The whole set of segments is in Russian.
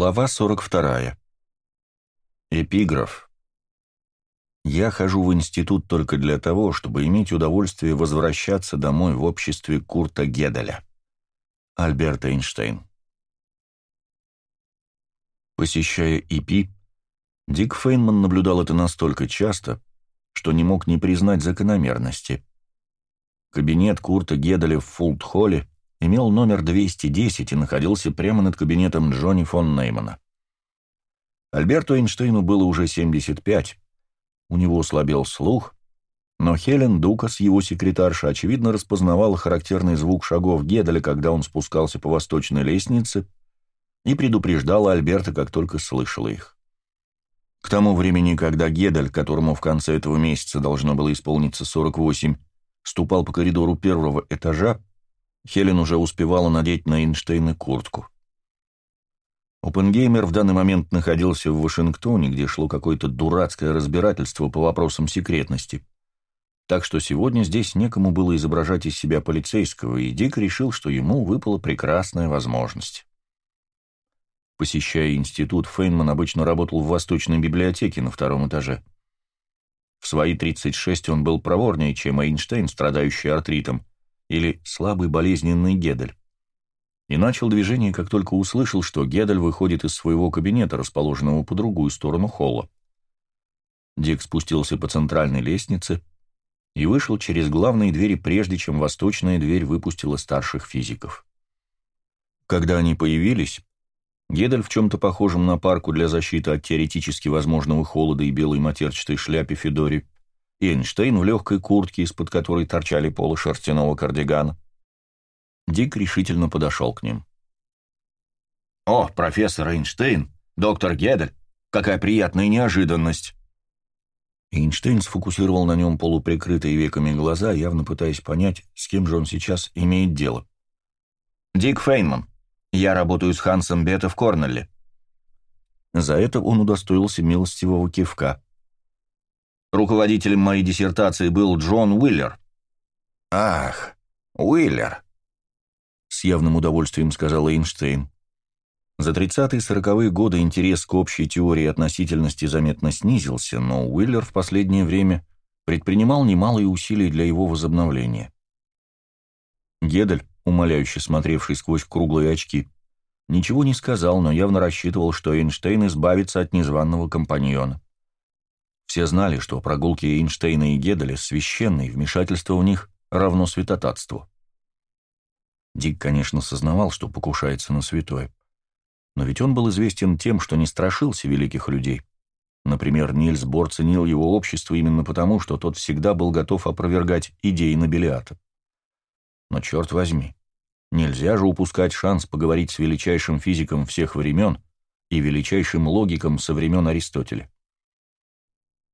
Глава 42. Эпиграф. Я хожу в институт только для того, чтобы иметь удовольствие возвращаться домой в обществе Курта Геделя. Альберт Эйнштейн. Посещая ИПИ, Дик Фейнман наблюдал это настолько часто, что не мог не признать закономерности. Кабинет Курта Геделя в Фулт-Холле имел номер 210 и находился прямо над кабинетом Джонни фон Неймана. Альберту Эйнштейну было уже 75, у него слабел слух, но Хелен Дукас, его секретарша, очевидно распознавала характерный звук шагов Геделя, когда он спускался по восточной лестнице, и предупреждала Альберта, как только слышала их. К тому времени, когда Гедель, которому в конце этого месяца должно было исполниться 48, ступал по коридору первого этажа, Хелен уже успевала надеть на Эйнштейна куртку. Опенгеймер в данный момент находился в Вашингтоне, где шло какое-то дурацкое разбирательство по вопросам секретности. Так что сегодня здесь некому было изображать из себя полицейского, и Дик решил, что ему выпала прекрасная возможность. Посещая институт, Фейнман обычно работал в Восточной библиотеке на втором этаже. В свои 36 он был проворнее, чем Эйнштейн, страдающий артритом, или слабый болезненный Гедель. И начал движение, как только услышал, что Гедель выходит из своего кабинета, расположенного по другую сторону холла. Дик спустился по центральной лестнице и вышел через главные двери, прежде чем восточная дверь выпустила старших физиков. Когда они появились, Гедель в чем-то похожем на парку для защиты от теоретически возможного холода и белой матерчатой шляпе Федори Эйнштейн в легкой куртке, из-под которой торчали полы шерстяного кардигана. Дик решительно подошел к ним. «О, профессор Эйнштейн! Доктор Гедель! Какая приятная неожиданность!» Эйнштейн сфокусировал на нем полуприкрытые веками глаза, явно пытаясь понять, с кем же он сейчас имеет дело. «Дик Фейнман. Я работаю с Хансом Бета в Корнелле». За это он удостоился милостивого кивка. Руководителем моей диссертации был Джон Уиллер». «Ах, Уиллер», — с явным удовольствием сказал Эйнштейн. За 30-40-е годы интерес к общей теории относительности заметно снизился, но Уиллер в последнее время предпринимал немалые усилия для его возобновления. Гедель, умоляюще смотревший сквозь круглые очки, ничего не сказал, но явно рассчитывал, что Эйнштейн избавится от незваного компаньона. Все знали, что прогулки Эйнштейна и Геделя священны, и вмешательство в них равно святотатству. Дик, конечно, сознавал, что покушается на святое. Но ведь он был известен тем, что не страшился великих людей. Например, Нильс Бор ценил его общество именно потому, что тот всегда был готов опровергать идеи Нобелиата. Но черт возьми, нельзя же упускать шанс поговорить с величайшим физиком всех времен и величайшим логиком со времен Аристотеля.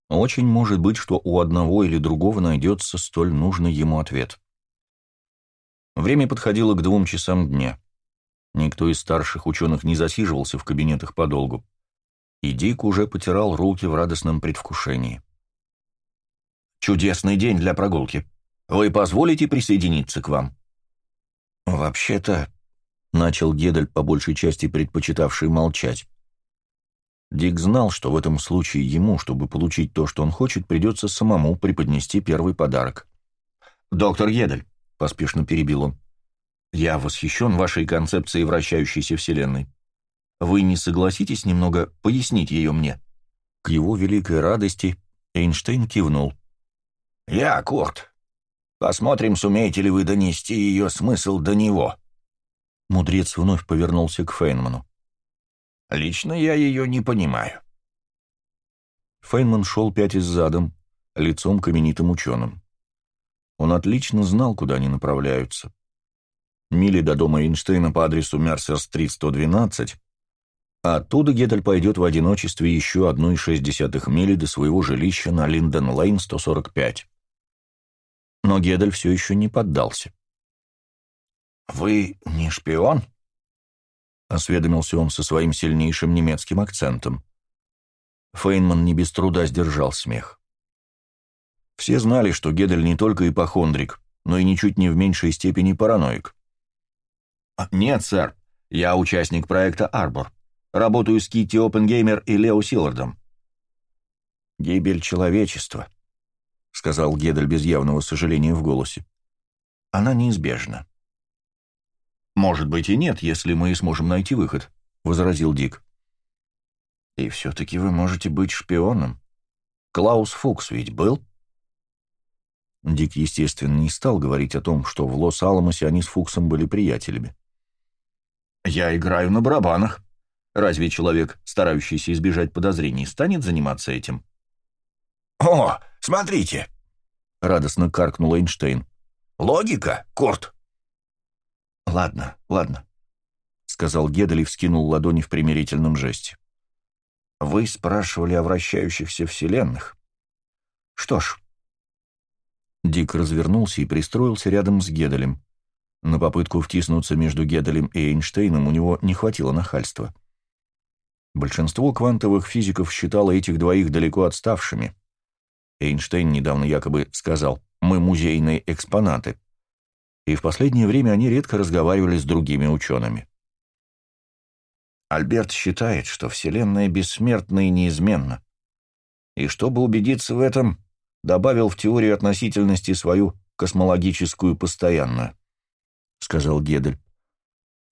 Очень может быть, что у одного или другого найдется столь нужный ему ответ. Время подходило к двум часам дня. Никто из старших ученых не засиживался в кабинетах подолгу. И Дик уже потирал руки в радостном предвкушении. «Чудесный день для прогулки. Вы позволите присоединиться к вам?» «Вообще-то...» — начал Гедель, по большей части предпочитавший молчать. Дик знал, что в этом случае ему, чтобы получить то, что он хочет, придется самому преподнести первый подарок. «Доктор Едель», — поспешно перебил он, — «я восхищен вашей концепцией вращающейся Вселенной. Вы не согласитесь немного пояснить ее мне?» К его великой радости Эйнштейн кивнул. «Я, Курт. Посмотрим, сумеете ли вы донести ее смысл до него». Мудрец вновь повернулся к Фейнману. Лично я ее не понимаю. Фейнман шел пятясь задом, лицом к именитым ученым. Он отлично знал, куда они направляются. Мили до дома Эйнштейна по адресу Мерсер-стрит 112, а оттуда Гетель пойдет в одиночестве еще одну и шесть десятых мили до своего жилища на Линден-Лейн 145. Но Гедель все еще не поддался. «Вы не шпион?» — осведомился он со своим сильнейшим немецким акцентом. Фейнман не без труда сдержал смех. Все знали, что Гедель не только ипохондрик, но и ничуть не в меньшей степени параноик. «Нет, сэр, я участник проекта «Арбор». Работаю с Китти Опенгеймер и Лео Силлардом». «Гибель человечества», — сказал Гедель без явного сожаления в голосе. «Она неизбежна». «Может быть и нет, если мы сможем найти выход», — возразил Дик. «И все-таки вы можете быть шпионом. Клаус Фукс ведь был?» Дик, естественно, не стал говорить о том, что в Лос-Аламосе они с Фуксом были приятелями. «Я играю на барабанах. Разве человек, старающийся избежать подозрений, станет заниматься этим?» «О, смотрите!» — радостно каркнул Эйнштейн. «Логика, Курт!» «Ладно, ладно», — сказал Гедель и вскинул ладони в примирительном жесте. «Вы спрашивали о вращающихся вселенных. Что ж...» Дик развернулся и пристроился рядом с Геделем. На попытку втиснуться между Геделем и Эйнштейном у него не хватило нахальства. Большинство квантовых физиков считало этих двоих далеко отставшими. Эйнштейн недавно якобы сказал «мы музейные экспонаты», и в последнее время они редко разговаривали с другими учеными. Альберт считает, что Вселенная бессмертна и неизменна, и чтобы убедиться в этом, добавил в теорию относительности свою космологическую постоянную, — сказал Гедель.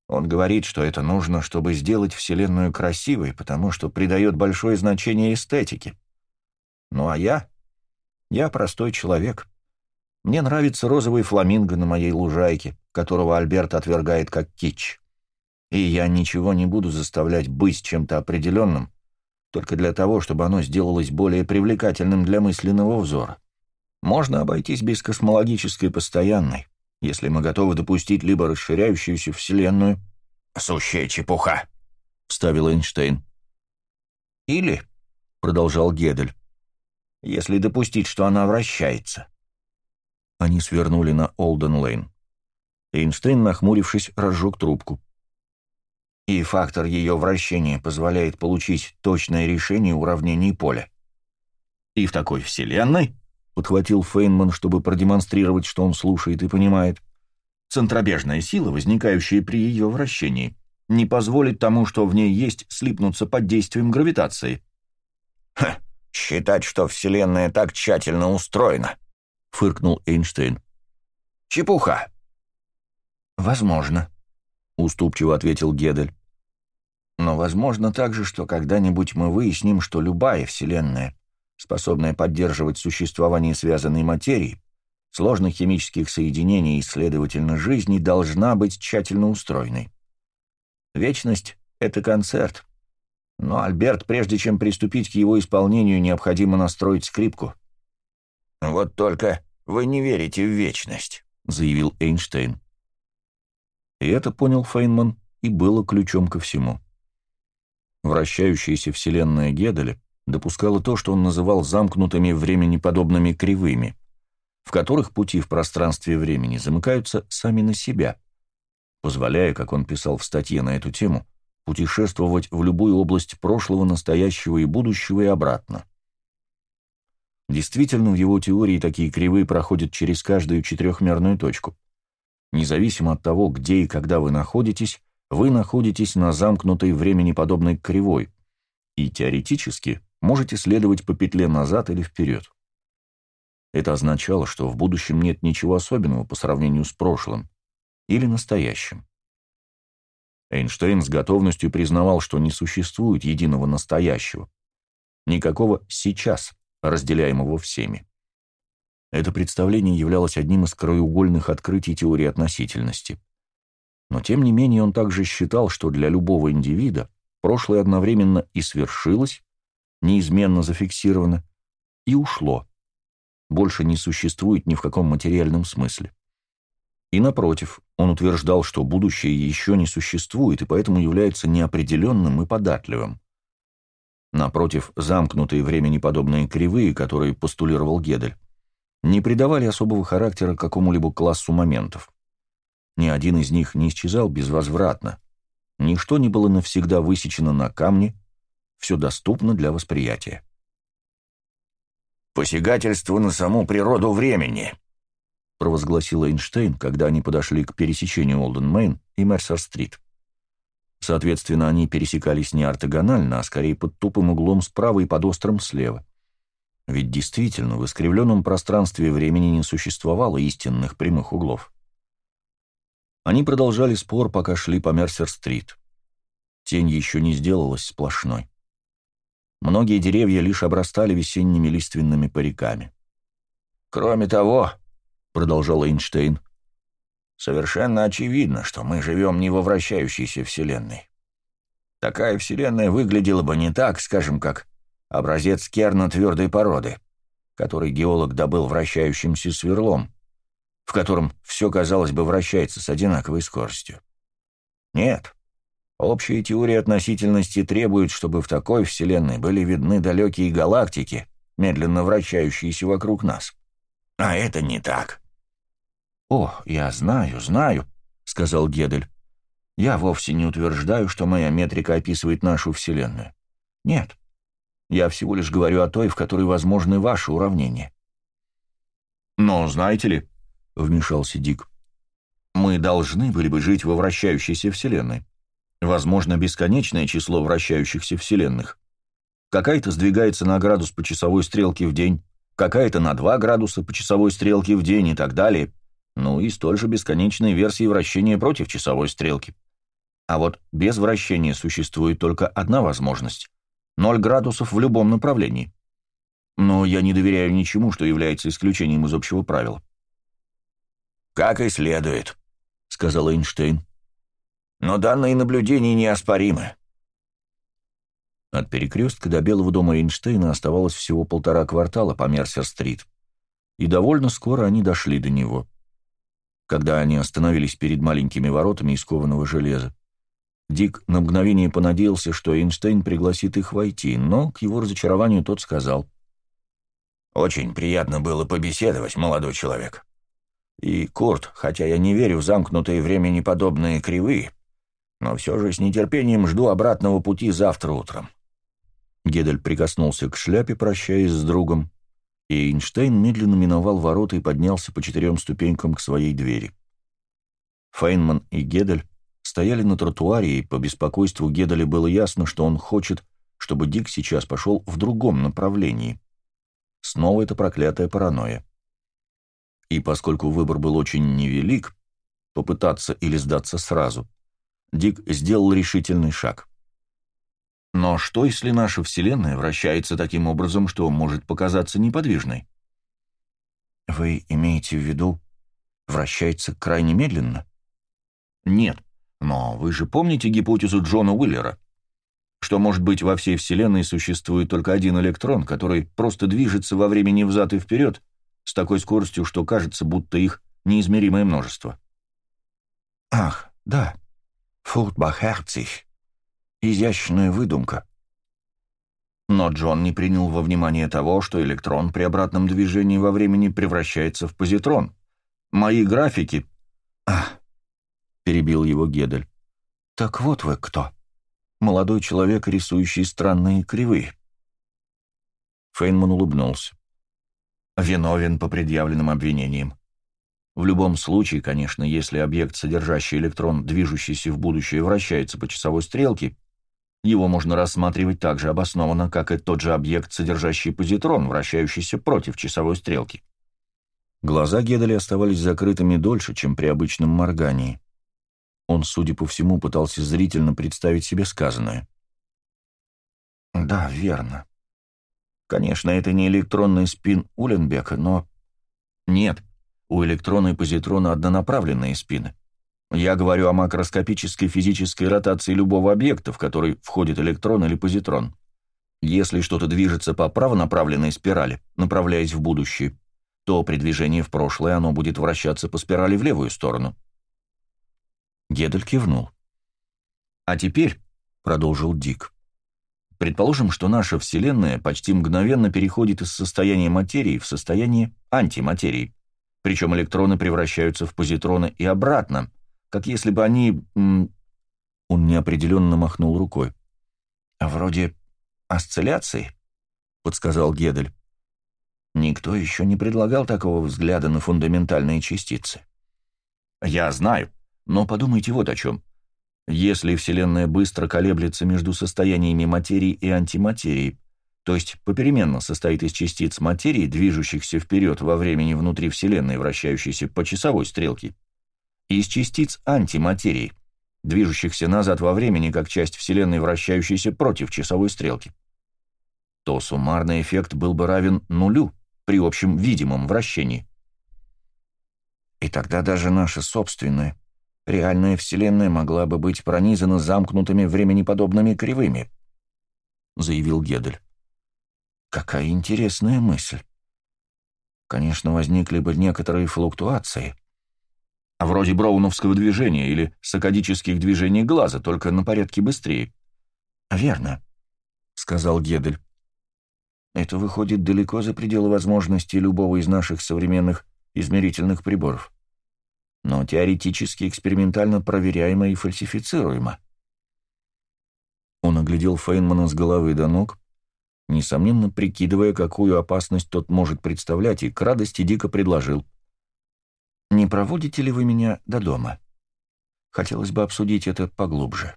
Он говорит, что это нужно, чтобы сделать Вселенную красивой, потому что придает большое значение эстетике. Ну а я? Я простой человек. Мне нравится розовый фламинго на моей лужайке, которого Альберт отвергает как кич. И я ничего не буду заставлять быть чем-то определенным, только для того, чтобы оно сделалось более привлекательным для мысленного взора. Можно обойтись без космологической постоянной, если мы готовы допустить либо расширяющуюся Вселенную... «Сущая чепуха», — вставил Эйнштейн. «Или», — продолжал Гедель, — «если допустить, что она вращается». Они свернули на Олден-Лейн. Эйнштейн, нахмурившись, разжег трубку. И фактор ее вращения позволяет получить точное решение уравнений поля. «И в такой вселенной», — подхватил Фейнман, чтобы продемонстрировать, что он слушает и понимает, «центробежная сила, возникающая при ее вращении, не позволит тому, что в ней есть, слипнуться под действием гравитации». «Ха, считать, что Вселенная так тщательно устроена», — фыркнул Эйнштейн. «Чепуха». «Возможно», — уступчиво ответил Гедель. «Но возможно также, что когда-нибудь мы выясним, что любая Вселенная, способная поддерживать существование связанной материи, сложных химических соединений и, следовательно, жизни, должна быть тщательно устроенной. Вечность — это концерт. Но, Альберт, прежде чем приступить к его исполнению, необходимо настроить скрипку». «Вот только вы не верите в вечность», — заявил Эйнштейн. И это понял Фейнман, и было ключом ко всему. Вращающаяся вселенная Геделя допускала то, что он называл замкнутыми времени-подобными кривыми, в которых пути в пространстве времени замыкаются сами на себя, позволяя, как он писал в статье на эту тему, путешествовать в любую область прошлого, настоящего и будущего и обратно. Действительно, в его теории такие кривые проходят через каждую четырехмерную точку. Независимо от того, где и когда вы находитесь, вы находитесь на замкнутой времени подобной кривой, и теоретически можете следовать по петле назад или вперед. Это означало, что в будущем нет ничего особенного по сравнению с прошлым или настоящим. Эйнштейн с готовностью признавал, что не существует единого настоящего, никакого «сейчас», разделяемого всеми. Это представление являлось одним из краеугольных открытий теории относительности. Но тем не менее он также считал, что для любого индивида прошлое одновременно и свершилось, неизменно зафиксировано, и ушло. Больше не существует ни в каком материальном смысле. И напротив, он утверждал, что будущее еще не существует и поэтому является неопределенным и податливым. Напротив, замкнутые времени подобные кривые, которые постулировал Гедель, не придавали особого характера какому-либо классу моментов. Ни один из них не исчезал безвозвратно. Ничто не было навсегда высечено на камне, все доступно для восприятия. «Посягательство на саму природу времени», — провозгласил Эйнштейн, когда они подошли к пересечению Олден-Мейн и Мерсер-стрит. Соответственно, они пересекались не ортогонально, а скорее под тупым углом справа и под острым слева. Ведь действительно, в искривленном пространстве времени не существовало истинных прямых углов. Они продолжали спор, пока шли по Мерсер-стрит. Тень еще не сделалась сплошной. Многие деревья лишь обрастали весенними лиственными париками. «Кроме того», — продолжал Эйнштейн, — «совершенно очевидно, что мы живем не во вращающейся Вселенной. Такая Вселенная выглядела бы не так, скажем, как образец керна твердой породы, который геолог добыл вращающимся сверлом, в котором все, казалось бы, вращается с одинаковой скоростью. Нет, Общая теория относительности требует, чтобы в такой Вселенной были видны далекие галактики, медленно вращающиеся вокруг нас. А это не так. «О, я знаю, знаю», — сказал Гедель. «Я вовсе не утверждаю, что моя метрика описывает нашу Вселенную. Нет. Я всего лишь говорю о той, в которой возможны ваши уравнения». «Но, знаете ли», — вмешался Дик, — «мы должны были бы жить во вращающейся Вселенной. Возможно, бесконечное число вращающихся вселенных. Какая-то сдвигается на градус по часовой стрелке в день, какая-то на 2 градуса по часовой стрелке в день и так далее. Ну и столь же бесконечные версии вращения против часовой стрелки. А вот без вращения существует только одна возможность — 0 градусов в любом направлении. Но я не доверяю ничему, что является исключением из общего правила. «Как и следует», — сказал Эйнштейн но данные наблюдения неоспоримы. От перекрестка до Белого дома Эйнштейна оставалось всего полтора квартала по Мерсер-стрит, и довольно скоро они дошли до него. Когда они остановились перед маленькими воротами из кованого железа, Дик на мгновение понадеялся, что Эйнштейн пригласит их войти, но к его разочарованию тот сказал. «Очень приятно было побеседовать, молодой человек. И, Курт, хотя я не верю в замкнутые времени подобные кривые, но все же с нетерпением жду обратного пути завтра утром». Гедель прикоснулся к шляпе, прощаясь с другом, и Эйнштейн медленно миновал ворота и поднялся по четырем ступенькам к своей двери. Фейнман и Гедель стояли на тротуаре, и по беспокойству Геделя было ясно, что он хочет, чтобы Дик сейчас пошел в другом направлении. Снова это проклятая паранойя. И поскольку выбор был очень невелик, попытаться или сдаться сразу — Дик сделал решительный шаг. Но что, если наша Вселенная вращается таким образом, что может показаться неподвижной? Вы имеете в виду, вращается крайне медленно? Нет, но вы же помните гипотезу Джона Уиллера? Что, может быть, во всей Вселенной существует только один электрон, который просто движется во времени взад и вперед с такой скоростью, что кажется, будто их неизмеримое множество. Ах, да, Фуртбахерцих. Изящная выдумка. Но Джон не принял во внимание того, что электрон при обратном движении во времени превращается в позитрон. Мои графики... «Ах!» — перебил его Гедель. «Так вот вы кто. Молодой человек, рисующий странные кривые». Фейнман улыбнулся. «Виновен по предъявленным обвинениям. В любом случае, конечно, если объект, содержащий электрон, движущийся в будущее, вращается по часовой стрелке, его можно рассматривать так же обоснованно, как и тот же объект, содержащий позитрон, вращающийся против часовой стрелки. Глаза Геделя оставались закрытыми дольше, чем при обычном моргании. Он, судя по всему, пытался зрительно представить себе сказанное. «Да, верно. Конечно, это не электронный спин Уленбека, но...» «Нет», у электрона и позитрона однонаправленные спины. Я говорю о макроскопической физической ротации любого объекта, в который входит электрон или позитрон. Если что-то движется по правонаправленной спирали, направляясь в будущее, то при движении в прошлое оно будет вращаться по спирали в левую сторону. Гедель кивнул. «А теперь», — продолжил Дик, — «предположим, что наша Вселенная почти мгновенно переходит из состояния материи в состояние антиматерии причем электроны превращаются в позитроны и обратно, как если бы они... Он неопределенно махнул рукой. «Вроде осцилляции», — подсказал Гедель. «Никто еще не предлагал такого взгляда на фундаментальные частицы». «Я знаю, но подумайте вот о чем. Если Вселенная быстро колеблется между состояниями материи и антиматерии, то есть попеременно состоит из частиц материи, движущихся вперед во времени внутри Вселенной, вращающейся по часовой стрелке, из частиц антиматерии, движущихся назад во времени как часть Вселенной, вращающейся против часовой стрелки, то суммарный эффект был бы равен нулю при общем видимом вращении. И тогда даже наша собственная, реальная Вселенная могла бы быть пронизана замкнутыми временеподобными кривыми, — заявил Гедель. Какая интересная мысль. Конечно, возникли бы некоторые флуктуации. А вроде броуновского движения или сакадических движений глаза, только на порядке быстрее. «Верно», — сказал Гедель. «Это выходит далеко за пределы возможностей любого из наших современных измерительных приборов. Но теоретически экспериментально проверяемо и фальсифицируемо». Он оглядел Фейнмана с головы до ног, несомненно прикидывая, какую опасность тот может представлять, и к радости дико предложил. «Не проводите ли вы меня до дома? Хотелось бы обсудить это поглубже».